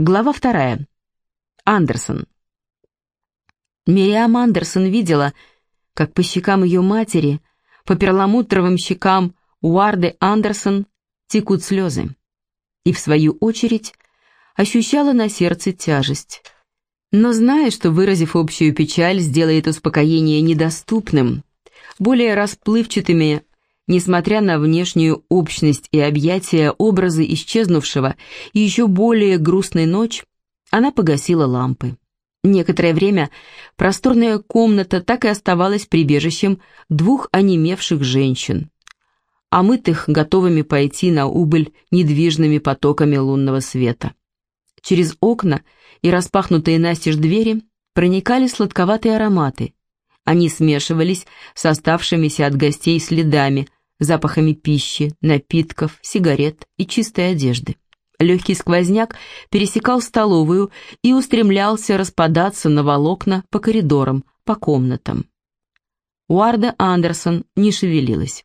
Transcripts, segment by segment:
Глава вторая. Андерсон. Мириам Андерсон видела, как по щекам ее матери, по перламутровым щекам Уарды Андерсон текут слезы. И, в свою очередь, ощущала на сердце тяжесть. Но зная, что, выразив общую печаль, сделает успокоение недоступным, более расплывчатыми Несмотря на внешнюю общность и объятия образы исчезнувшего и еще более грустной ночь, она погасила лампы. Некоторое время просторная комната так и оставалась прибежищем двух онемевших женщин, омытых готовыми пойти на убыль недвижными потоками лунного света. Через окна и распахнутые настежь двери проникали сладковатые ароматы. Они смешивались с оставшимися от гостей следами, запахами пищи, напитков, сигарет и чистой одежды. Легкий сквозняк пересекал столовую и устремлялся распадаться на волокна по коридорам, по комнатам. Уарда Андерсон не шевелилась.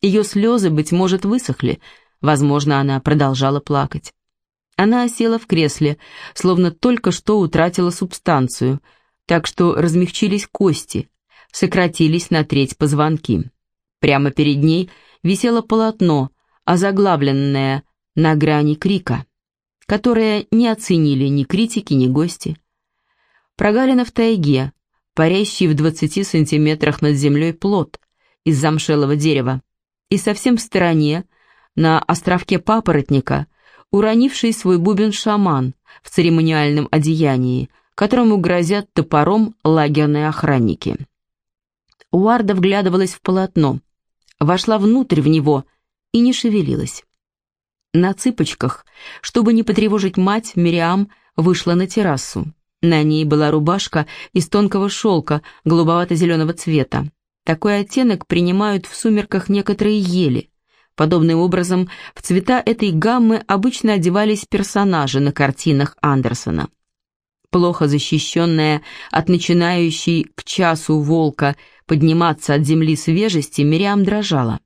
Ее слезы, быть может, высохли, возможно, она продолжала плакать. Она села в кресле, словно только что утратила субстанцию, так что размягчились кости, сократились на треть позвонки. Прямо перед ней висело полотно, озаглавленное «На грани крика», которое не оценили ни критики, ни гости. Прогалина в тайге, парящий в 20 сантиметрах над землей плод из замшелого дерева, и совсем в стороне, на островке папоротника, уронивший свой бубен шаман в церемониальном одеянии, которому грозят топором лагерные охранники. Уарда вглядывалась в полотно вошла внутрь в него и не шевелилась. На цыпочках, чтобы не потревожить мать, Мириам вышла на террасу. На ней была рубашка из тонкого шелка голубовато-зеленого цвета. Такой оттенок принимают в сумерках некоторые ели. Подобным образом в цвета этой гаммы обычно одевались персонажи на картинах Андерсона. Плохо защищенная от начинающей к часу волка подниматься от земли свежести, Мириам дрожала.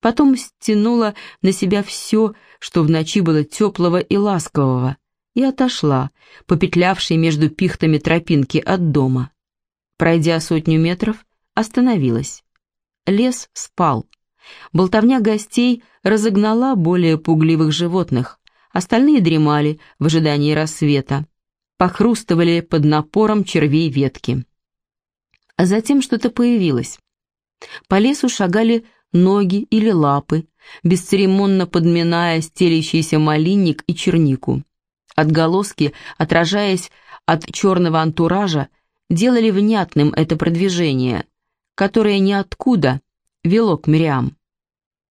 Потом стянула на себя все, что в ночи было теплого и ласкового, и отошла, попетлявшей между пихтами тропинки от дома. Пройдя сотню метров, остановилась. Лес спал. Болтовня гостей разогнала более пугливых животных, остальные дремали в ожидании рассвета, похрустывали под напором червей ветки. А затем что-то появилось. По лесу шагали ноги или лапы, бесцеремонно подминая стелящийся малинник и чернику. Отголоски, отражаясь от черного антуража, делали внятным это продвижение, которое ниоткуда вело к Мириам.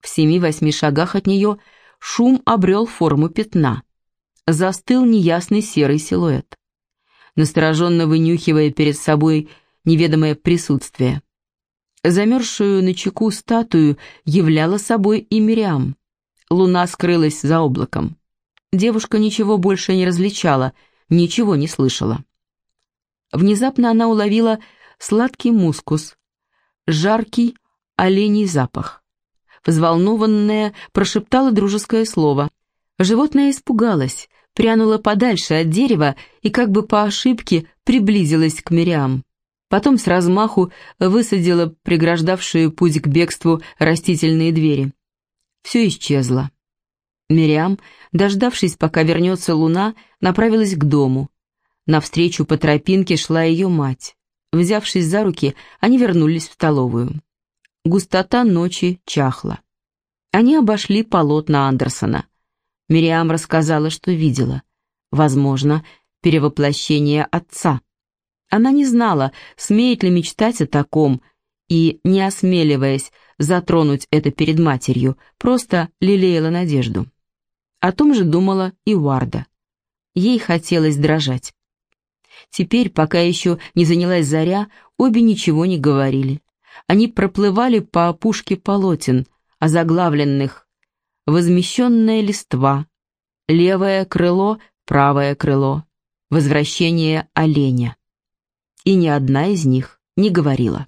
В семи-восьми шагах от нее шум обрел форму пятна. Застыл неясный серый силуэт. Настороженно вынюхивая перед собой неведомое присутствие. Замерзшую на чеку статую являла собой и Мириам. Луна скрылась за облаком. Девушка ничего больше не различала, ничего не слышала. Внезапно она уловила сладкий мускус, жаркий оленей запах. Взволнованная прошептала дружеское слово. Животное испугалось, прянуло подальше от дерева и как бы по ошибке приблизилось к Мириам. Потом с размаху высадила преграждавшие путь к бегству растительные двери. Все исчезло. Мириам, дождавшись, пока вернется луна, направилась к дому. Навстречу по тропинке шла ее мать. Взявшись за руки, они вернулись в столовую. Густота ночи чахла. Они обошли полотна Андерсона. Мириам рассказала, что видела. Возможно, перевоплощение отца. Она не знала, смеет ли мечтать о таком, и, не осмеливаясь затронуть это перед матерью, просто лелеяла надежду. О том же думала и Уарда. Ей хотелось дрожать. Теперь, пока еще не занялась заря, обе ничего не говорили. Они проплывали по опушке полотен, озаглавленных «Возмещенная листва», «Левое крыло», «Правое крыло», «Возвращение оленя» и ни одна из них не говорила.